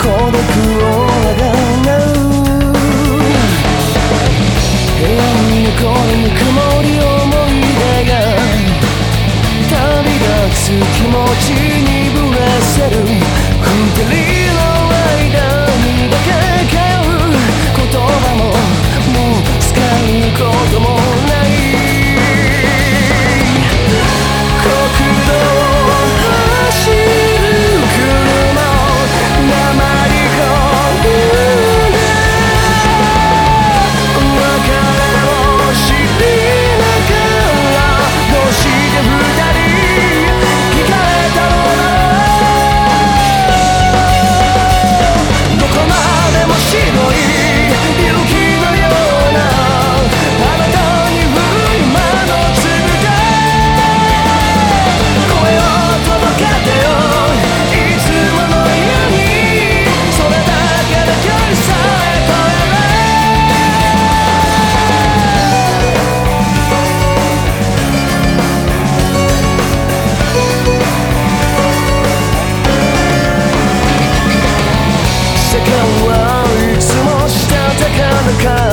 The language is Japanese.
孤独を眺う部屋に残るぬくもり思い出が旅立つ気持ちにぶらせる二人の間にだけ通う言葉ももう使うこともか